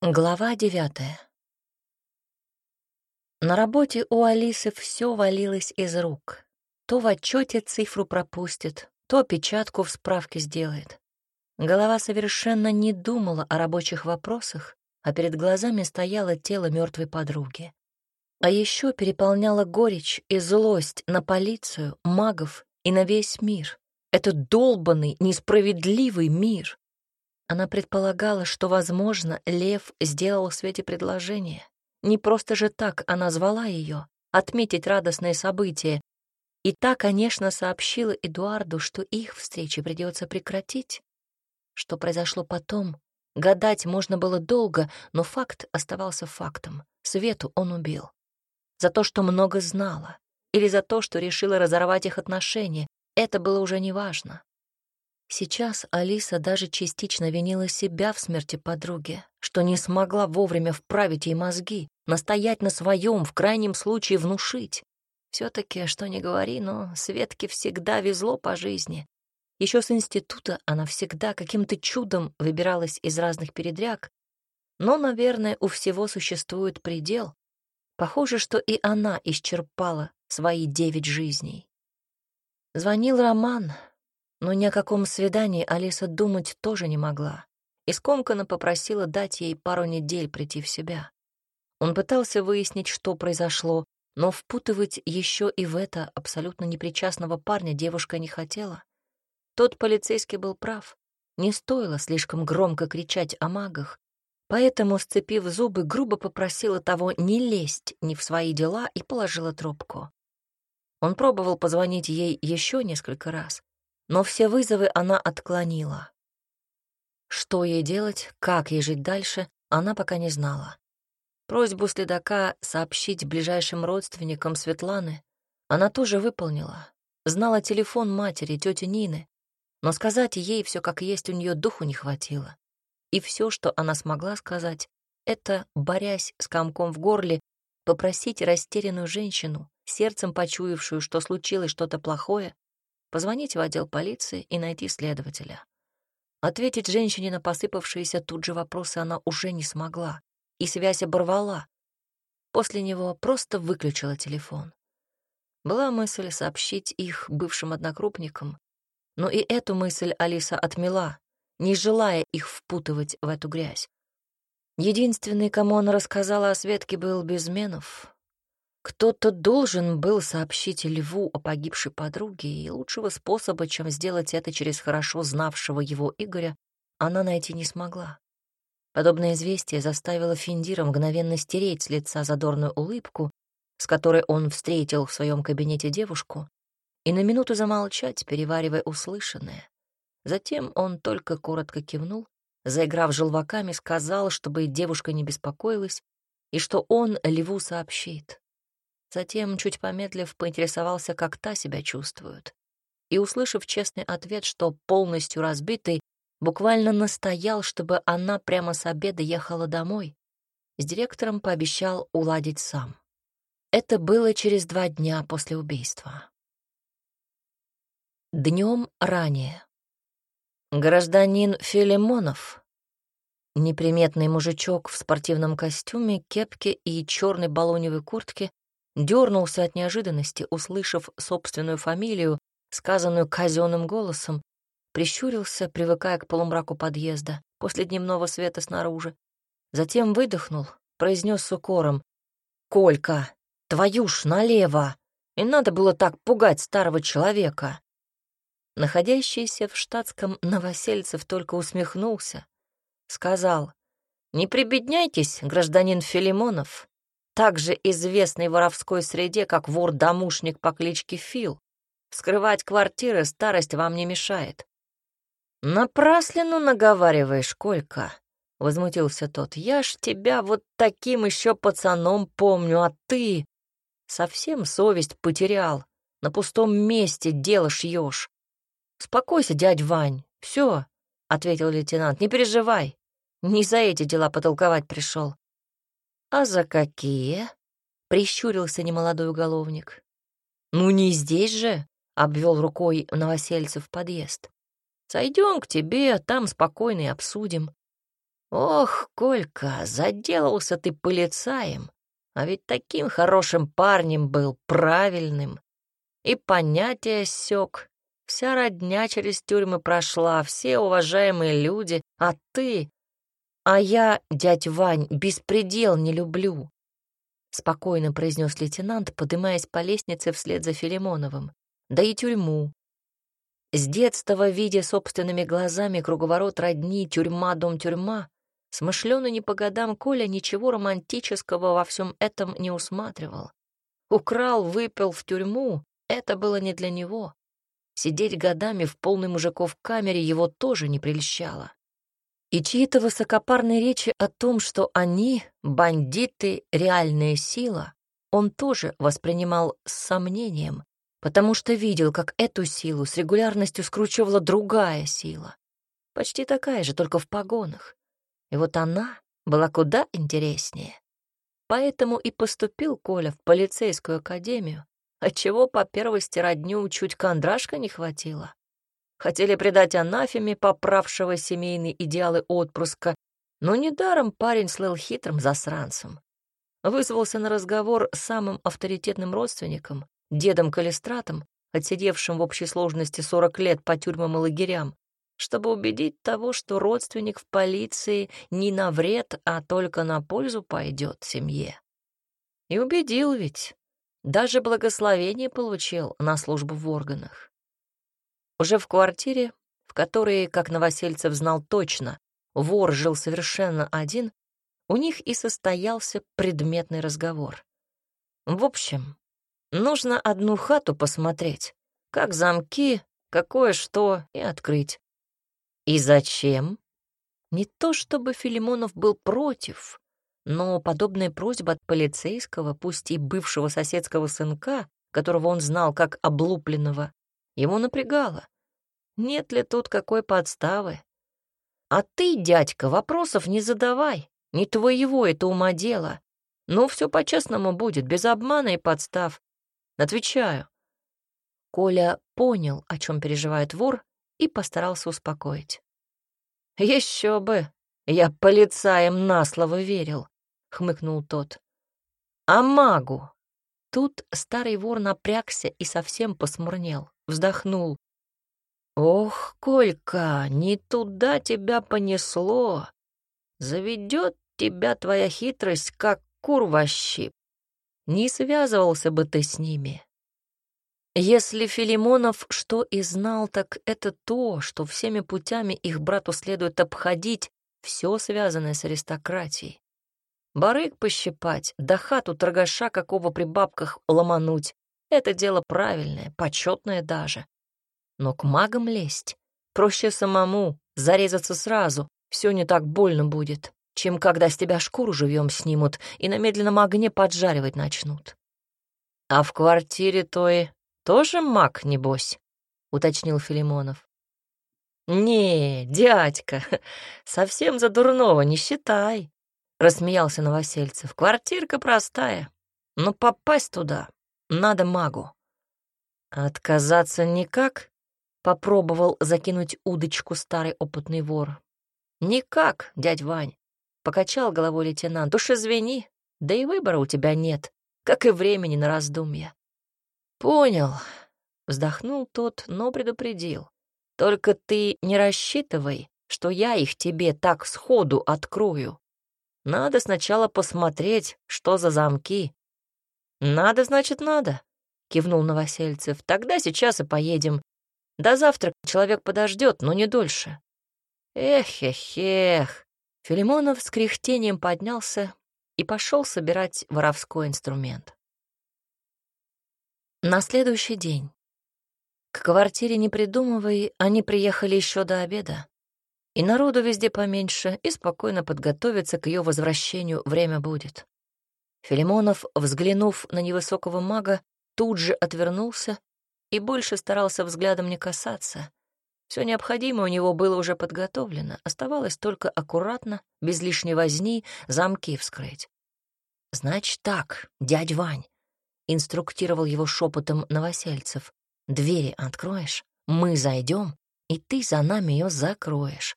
Глава девятая. На работе у Алисы все валилось из рук. То в отчете цифру пропустит, то опечатку в справке сделает. Голова совершенно не думала о рабочих вопросах, а перед глазами стояло тело мертвой подруги. А еще переполняла горечь и злость на полицию, магов и на весь мир. Этот долбанный, несправедливый мир. Она предполагала, что, возможно, Лев сделал Свете предложение. Не просто же так она звала ее, отметить радостное событие. И та, конечно, сообщила Эдуарду, что их встречи придется прекратить. Что произошло потом, гадать можно было долго, но факт оставался фактом. Свету он убил. За то, что много знала, или за то, что решила разорвать их отношения, это было уже неважно. Сейчас Алиса даже частично винила себя в смерти подруги, что не смогла вовремя вправить ей мозги, настоять на своем, в крайнем случае внушить. все таки что не говори, но Светке всегда везло по жизни. Еще с института она всегда каким-то чудом выбиралась из разных передряг, но, наверное, у всего существует предел. Похоже, что и она исчерпала свои девять жизней. Звонил Роман, но ни о каком свидании Алиса думать тоже не могла. И скомканно попросила дать ей пару недель прийти в себя. Он пытался выяснить, что произошло, но впутывать еще и в это абсолютно непричастного парня девушка не хотела. Тот полицейский был прав. Не стоило слишком громко кричать о магах, поэтому, сцепив зубы, грубо попросила того не лезть ни в свои дела и положила трубку. Он пробовал позвонить ей еще несколько раз, но все вызовы она отклонила. Что ей делать, как ей жить дальше, она пока не знала. Просьбу следака сообщить ближайшим родственникам Светланы она тоже выполнила. Знала телефон матери, тети Нины, но сказать ей все как есть у нее духу не хватило. И все, что она смогла сказать, это, борясь с комком в горле, попросить растерянную женщину, сердцем почуявшую, что случилось что-то плохое, позвонить в отдел полиции и найти следователя. Ответить женщине на посыпавшиеся тут же вопросы она уже не смогла, и связь оборвала. После него просто выключила телефон. Была мысль сообщить их бывшим однокрупникам, но и эту мысль Алиса отмела, не желая их впутывать в эту грязь. Единственный, кому она рассказала о Светке, был Безменов, кто-то должен был сообщить Льву о погибшей подруге, и лучшего способа, чем сделать это через хорошо знавшего его Игоря, она найти не смогла. Подобное известие заставило Финдира мгновенно стереть с лица задорную улыбку, с которой он встретил в своем кабинете девушку, и на минуту замолчать, переваривая услышанное. Затем он только коротко кивнул, заиграв желваками, сказал, чтобы девушка не беспокоилась, и что он Льву сообщит. Затем, чуть помедлив, поинтересовался, как та себя чувствует. И, услышав честный ответ, что полностью разбитый, буквально настоял, чтобы она прямо с обеда ехала домой. С директором пообещал уладить сам. Это было через два дня после убийства. Днем ранее. Гражданин Филимонов, неприметный мужичок в спортивном костюме, кепке и черной балоневой куртке, дернулся от неожиданности, услышав собственную фамилию, сказанную казенным голосом, прищурился, привыкая к полумраку подъезда после дневного света снаружи. Затем выдохнул, произнес с укором. «Колька, твою ж налево! И надо было так пугать старого человека!» Находящийся в штатском Новосельцев только усмехнулся. Сказал, «Не прибедняйтесь, гражданин Филимонов также известный в воровской среде как вор-домушник по кличке Фил. Вскрывать квартиры старость вам не мешает. «Напраслину наговариваешь, Колька», — возмутился тот. «Я ж тебя вот таким еще пацаном помню, а ты...» Совсем совесть потерял. На пустом месте дело шьешь. «Успокойся, дядь Вань. Все, ответил лейтенант, — «не переживай. Не за эти дела потолковать пришел. «А за какие?» — прищурился немолодой уголовник. «Ну не здесь же», — обвел рукой новосельцев подъезд. «Сойдем к тебе, там спокойно и обсудим». «Ох, Колька, заделался ты полицаем, а ведь таким хорошим парнем был, правильным. И понятие сёк. Вся родня через тюрьмы прошла, все уважаемые люди, а ты... А я, дядь Вань, беспредел не люблю. Спокойно произнес лейтенант, поднимаясь по лестнице вслед за Филимоновым. Да и тюрьму. С детства, видя собственными глазами круговорот родни, тюрьма, дом, тюрьма, смышленый не по годам Коля ничего романтического во всем этом не усматривал. Украл, выпил в тюрьму — это было не для него. Сидеть годами в полной мужиков камере его тоже не прельщало. И чьи-то высокопарные речи о том, что они, бандиты, реальная сила, он тоже воспринимал с сомнением, потому что видел, как эту силу с регулярностью скручивала другая сила, почти такая же, только в погонах. И вот она была куда интереснее. Поэтому и поступил Коля в полицейскую академию, отчего по первости родню чуть кондрашка не хватило. Хотели предать анафеме, поправшего семейные идеалы отпрыска, но недаром парень слыл хитрым засранцем. Вызвался на разговор с самым авторитетным родственником, дедом Калистратом, отсидевшим в общей сложности 40 лет по тюрьмам и лагерям, чтобы убедить того, что родственник в полиции не на вред, а только на пользу пойдет семье. И убедил ведь. Даже благословение получил на службу в органах. Уже в квартире, в которой, как Новосельцев знал точно, вор жил совершенно один, у них и состоялся предметный разговор. В общем, нужно одну хату посмотреть, как замки, какое что, и открыть. И зачем? Не то чтобы Филимонов был против, но подобная просьба от полицейского, пусть и бывшего соседского сынка, которого он знал как облупленного, Ему напрягало. Нет ли тут какой подставы? А ты, дядька, вопросов не задавай. Не твоего это ума дело. Ну, все по-честному будет, без обмана и подстав. Отвечаю. Коля понял, о чем переживает вор, и постарался успокоить. Еще бы! Я полицаем на слово верил, — хмыкнул тот. А магу? Тут старый вор напрягся и совсем посмурнел вздохнул. «Ох, Колька, не туда тебя понесло. Заведет тебя твоя хитрость, как кур щип. Не связывался бы ты с ними». Если Филимонов что и знал, так это то, что всеми путями их брату следует обходить все связанное с аристократией. Барык пощипать, да хату торгаша какого при бабках ломануть, это дело правильное, почетное даже. Но к магам лезть проще самому, зарезаться сразу, все не так больно будет, чем когда с тебя шкуру живьем снимут и на медленном огне поджаривать начнут. А в квартире той тоже маг, небось, — уточнил Филимонов. «Не, дядька, совсем за дурного не считай», — рассмеялся Новосельцев. «Квартирка простая, но попасть туда надо магу. Отказаться никак? Попробовал закинуть удочку старый опытный вор. Никак, дядь Вань. Покачал головой лейтенант. Уж извини, да и выбора у тебя нет, как и времени на раздумья. Понял. Вздохнул тот, но предупредил. Только ты не рассчитывай, что я их тебе так сходу открою. Надо сначала посмотреть, что за замки, «Надо, значит, надо», — кивнул Новосельцев. «Тогда сейчас и поедем. До завтра человек подождет, но не дольше». «Эх-эх-эх». Филимонов с кряхтением поднялся и пошел собирать воровской инструмент. На следующий день. К квартире не придумывай, они приехали еще до обеда. И народу везде поменьше, и спокойно подготовиться к ее возвращению время будет. Филимонов, взглянув на невысокого мага, тут же отвернулся и больше старался взглядом не касаться. Все необходимое у него было уже подготовлено, оставалось только аккуратно, без лишней возни, замки вскрыть. «Значит так, дядь Вань», — инструктировал его шепотом Новосельцев, «двери откроешь, мы зайдем, и ты за нами ее закроешь.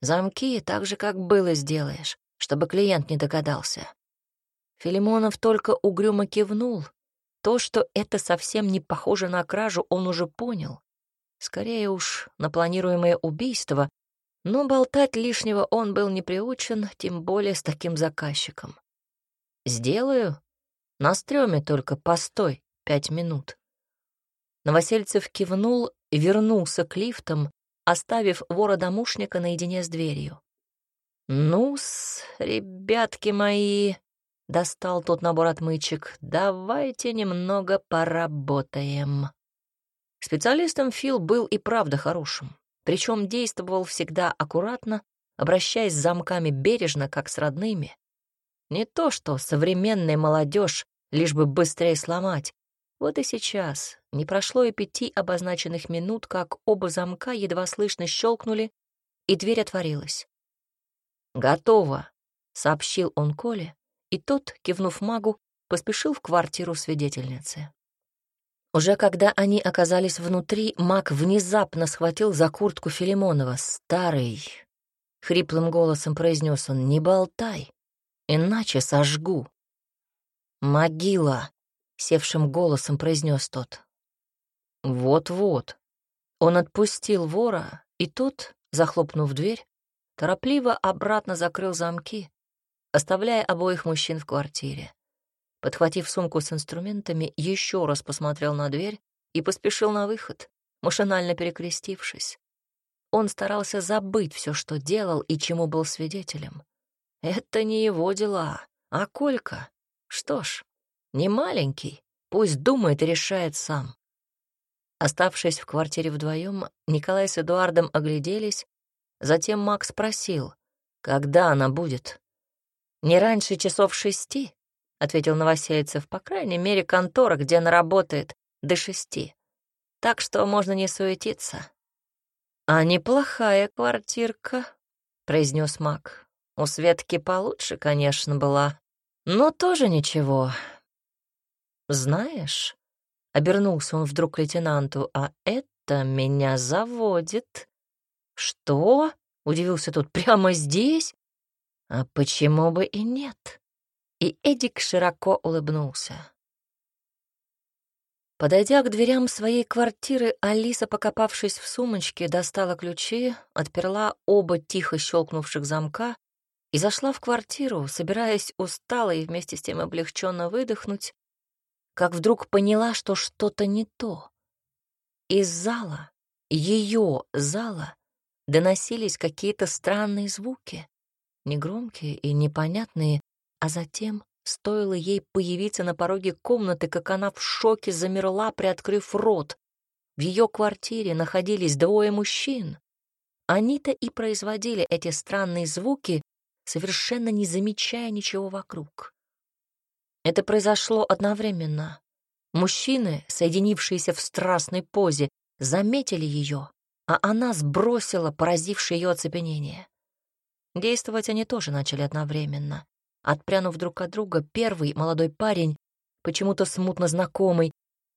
Замки так же, как было, сделаешь, чтобы клиент не догадался. Филимонов только угрюмо кивнул. То, что это совсем не похоже на кражу, он уже понял. Скорее уж на планируемое убийство, но болтать лишнего он был не приучен, тем более с таким заказчиком. «Сделаю. На стреме только постой пять минут». Новосельцев кивнул вернулся к лифтам, оставив вора-домушника наедине с дверью. «Ну-с, ребятки мои», — достал тот набор отмычек, — «давайте немного поработаем». Специалистом Фил был и правда хорошим, причем действовал всегда аккуратно, обращаясь с замками бережно, как с родными. Не то что современная молодежь, лишь бы быстрее сломать. Вот и сейчас не прошло и пяти обозначенных минут, как оба замка едва слышно щелкнули, и дверь отворилась. «Готово», — сообщил он Коле, и тот, кивнув магу, поспешил в квартиру свидетельницы. Уже когда они оказались внутри, маг внезапно схватил за куртку Филимонова. «Старый!» — хриплым голосом произнес он. «Не болтай, иначе сожгу». «Могила!» — севшим голосом произнес тот. «Вот-вот». Он отпустил вора, и тот, захлопнув дверь, торопливо обратно закрыл замки, оставляя обоих мужчин в квартире. Подхватив сумку с инструментами, еще раз посмотрел на дверь и поспешил на выход, машинально перекрестившись. Он старался забыть все, что делал и чему был свидетелем. Это не его дела, а Колька. Что ж, не маленький, пусть думает и решает сам. Оставшись в квартире вдвоем, Николай с Эдуардом огляделись, затем Макс спросил, когда она будет. «Не раньше часов шести», — ответил Новосельцев, «по крайней мере, контора, где она работает, до шести. Так что можно не суетиться». «А неплохая квартирка», — произнес Мак. «У Светки получше, конечно, была, но тоже ничего. Знаешь, Обернулся он вдруг к лейтенанту. «А это меня заводит». «Что?» — удивился тот. «Прямо здесь?» «А почему бы и нет?» И Эдик широко улыбнулся. Подойдя к дверям своей квартиры, Алиса, покопавшись в сумочке, достала ключи, отперла оба тихо щелкнувших замка и зашла в квартиру, собираясь устало и вместе с тем облегченно выдохнуть, как вдруг поняла, что что-то не то. Из зала, ее зала, доносились какие-то странные звуки, негромкие и непонятные, а затем стоило ей появиться на пороге комнаты, как она в шоке замерла, приоткрыв рот. В ее квартире находились двое мужчин. Они-то и производили эти странные звуки, совершенно не замечая ничего вокруг. Это произошло одновременно. Мужчины, соединившиеся в страстной позе, заметили ее, а она сбросила поразившее ее оцепенение. Действовать они тоже начали одновременно. Отпрянув друг от друга, первый молодой парень, почему-то смутно знакомый,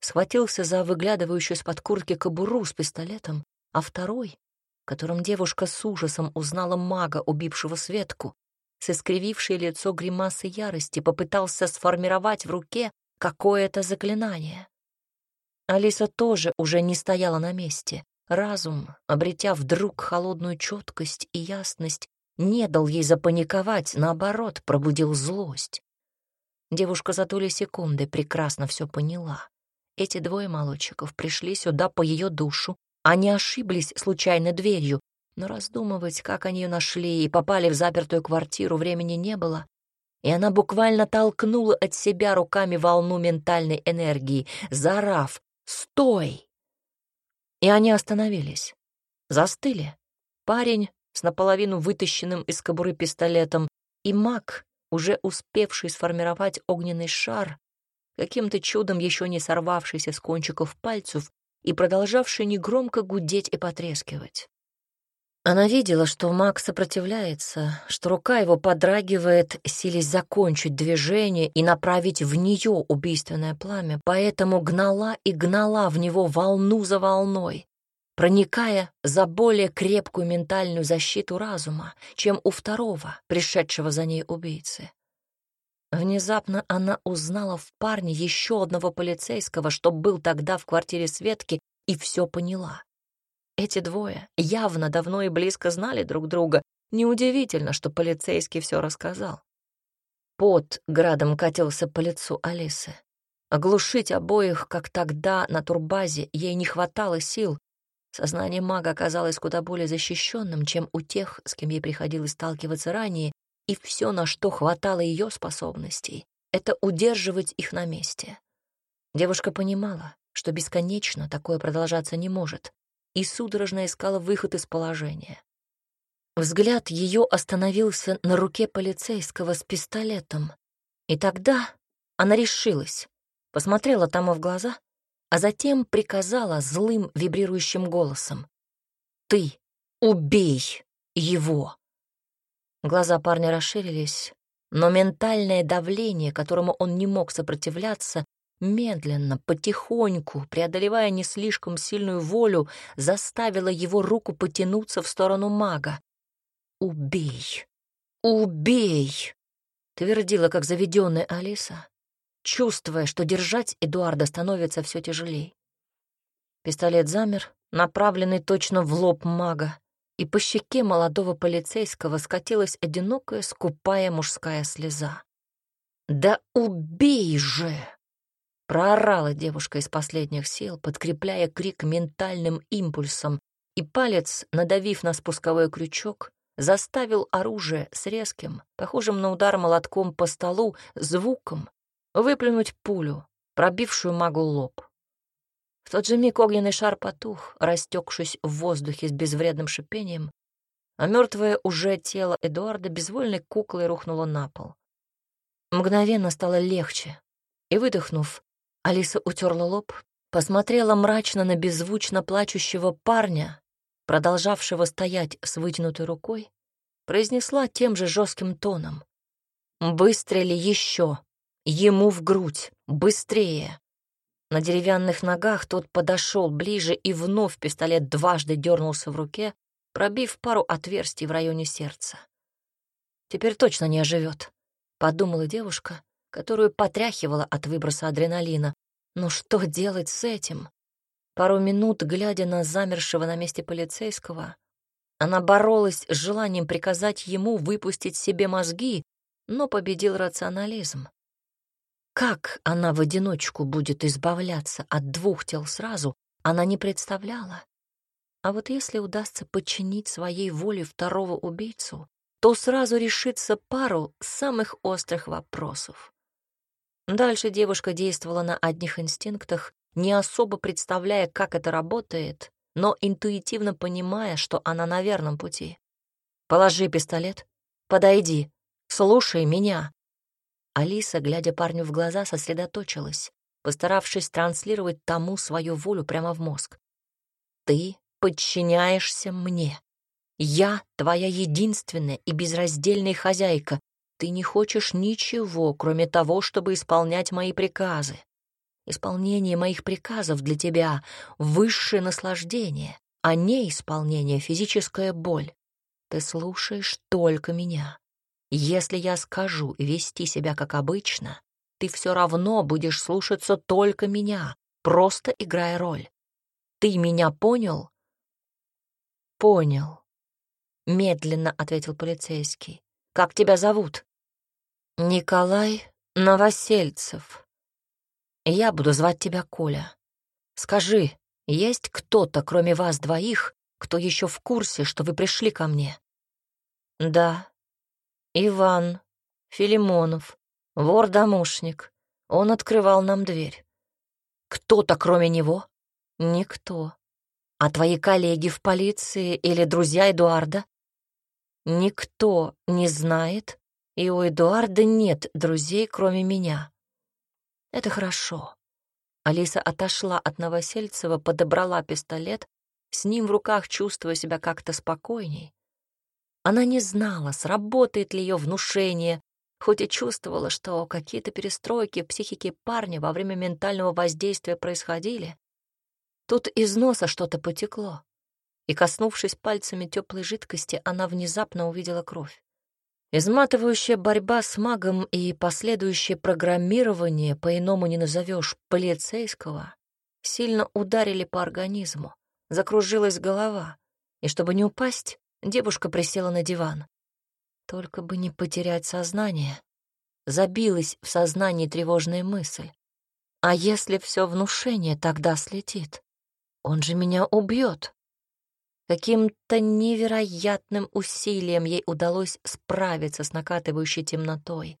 схватился за выглядывающую из-под куртки кобуру с пистолетом, а второй, которым девушка с ужасом узнала мага, убившего Светку, с искривившей лицо гримасы ярости, попытался сформировать в руке какое-то заклинание. Алиса тоже уже не стояла на месте. Разум, обретя вдруг холодную четкость и ясность, не дал ей запаниковать, наоборот, пробудил злость. Девушка за доли секунды прекрасно все поняла. Эти двое молодчиков пришли сюда по ее душу, они ошиблись случайно дверью, но раздумывать, как они ее нашли и попали в запертую квартиру, времени не было, и она буквально толкнула от себя руками волну ментальной энергии, заорав «Стой!». И они остановились, застыли. Парень с наполовину вытащенным из кобуры пистолетом и маг, уже успевший сформировать огненный шар, каким-то чудом еще не сорвавшийся с кончиков пальцев и продолжавший негромко гудеть и потрескивать. Она видела, что маг сопротивляется, что рука его подрагивает, силясь закончить движение и направить в нее убийственное пламя, поэтому гнала и гнала в него волну за волной. Проникая за более крепкую ментальную защиту разума, чем у второго, пришедшего за ней убийцы. Внезапно она узнала в парне еще одного полицейского, что был тогда в квартире Светки, и все поняла. Эти двое явно давно и близко знали друг друга. Неудивительно, что полицейский все рассказал. Пот градом катился по лицу Алисы. Оглушить обоих, как тогда на турбазе, ей не хватало сил. Сознание мага оказалось куда более защищенным, чем у тех, с кем ей приходилось сталкиваться ранее, и все, на что хватало ее способностей, это удерживать их на месте. Девушка понимала, что бесконечно такое продолжаться не может, и судорожно искала выход из положения. Взгляд ее остановился на руке полицейского с пистолетом, и тогда она решилась, посмотрела тому в глаза, а затем приказала злым вибрирующим голосом. «Ты убей его!» Глаза парня расширились, но ментальное давление, которому он не мог сопротивляться, медленно, потихоньку, преодолевая не слишком сильную волю, заставило его руку потянуться в сторону мага. «Убей! Убей!» — твердила, как заведенная Алиса, чувствуя, что держать Эдуарда становится все тяжелее. Пистолет замер, направленный точно в лоб мага, и по щеке молодого полицейского скатилась одинокая скупая мужская слеза. «Да убей же!» — проорала девушка из последних сил, подкрепляя крик ментальным импульсом, и палец, надавив на спусковой крючок, заставил оружие с резким, похожим на удар молотком по столу, звуком выплюнуть пулю, пробившую магу лоб. В тот же миг огненный шар потух, растекшись в воздухе с безвредным шипением, а мертвое уже тело Эдуарда безвольной куклой рухнуло на пол. Мгновенно стало легче, и, выдохнув, Алиса утерла лоб, посмотрела мрачно на беззвучно плачущего парня, продолжавшего стоять с вытянутой рукой, произнесла тем же жестким тоном. «Выстрели еще! Ему в грудь! Быстрее!» На деревянных ногах тот подошел ближе, и вновь пистолет дважды дернулся в руке, пробив пару отверстий в районе сердца. «Теперь точно не оживет», — подумала девушка, которую потряхивала от выброса адреналина. «Ну что делать с этим?» Пару минут, глядя на замершего на месте полицейского, она боролась с желанием приказать ему выпустить себе мозги, но победил рационализм. Как она в одиночку будет избавляться от двух тел сразу, она не представляла. А вот если удастся подчинить своей воле второго убийцу, то сразу решится пару самых острых вопросов. Дальше девушка действовала на одних инстинктах, не особо представляя, как это работает, но интуитивно понимая, что она на верном пути. «Положи пистолет, подойди, слушай меня», Алиса, глядя парню в глаза, сосредоточилась, постаравшись транслировать тому свою волю прямо в мозг. «Ты подчиняешься мне. Я твоя единственная и безраздельная хозяйка. Ты не хочешь ничего, кроме того, чтобы исполнять мои приказы. Исполнение моих приказов для тебя — высшее наслаждение, а не исполнение — физическая боль. Ты слушаешь только меня. Если я скажу вести себя как обычно, ты все равно будешь слушаться только меня, просто играя роль. Ты меня понял? Понял. Медленно ответил полицейский. Как тебя зовут? Николай Новосельцев. Я буду звать тебя Коля. Скажи, есть кто-то, кроме вас двоих, кто еще в курсе, что вы пришли ко мне? Да, Иван Филимонов, вор-домушник. Он открывал нам дверь. Кто-то кроме него? Никто. А твои коллеги в полиции или друзья Эдуарда? Никто не знает, и у Эдуарда нет друзей, кроме меня. Это хорошо. Алиса отошла от Новосельцева, подобрала пистолет, с ним в руках чувствуя себя как-то спокойней. Она не знала, сработает ли ее внушение, хоть и чувствовала, что какие-то перестройки в психике парня во время ментального воздействия происходили. Тут из носа что-то потекло, и, коснувшись пальцами теплой жидкости, она внезапно увидела кровь. Изматывающая борьба с магом и последующее программирование, по-иному не назовешь, полицейского, сильно ударили по организму. Закружилась голова, и чтобы не упасть, девушка присела на диван. Только бы не потерять сознание. Забилась в сознании тревожная мысль. А если все внушение тогда слетит? Он же меня убьет. Каким-то невероятным усилием ей удалось справиться с накатывающей темнотой.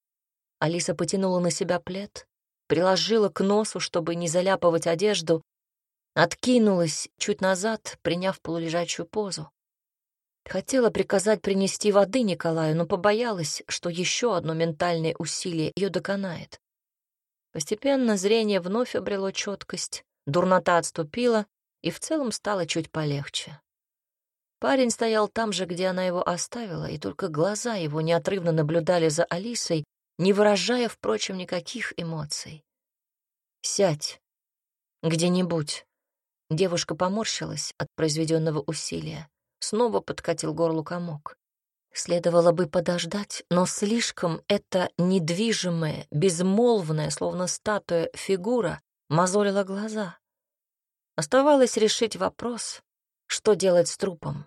Алиса потянула на себя плед, приложила к носу, чтобы не заляпывать одежду, откинулась чуть назад, приняв полулежачую позу. Хотела приказать принести воды Николаю, но побоялась, что еще одно ментальное усилие ее доконает. Постепенно зрение вновь обрело четкость, дурнота отступила, и в целом стало чуть полегче. Парень стоял там же, где она его оставила, и только глаза его неотрывно наблюдали за Алисой, не выражая, впрочем, никаких эмоций. «Сядь. Где-нибудь». Девушка поморщилась от произведенного усилия. Снова подкатил горлу комок. Следовало бы подождать, но слишком эта недвижимая, безмолвная, словно статуя, фигура мозолила глаза. Оставалось решить вопрос, что делать с трупом.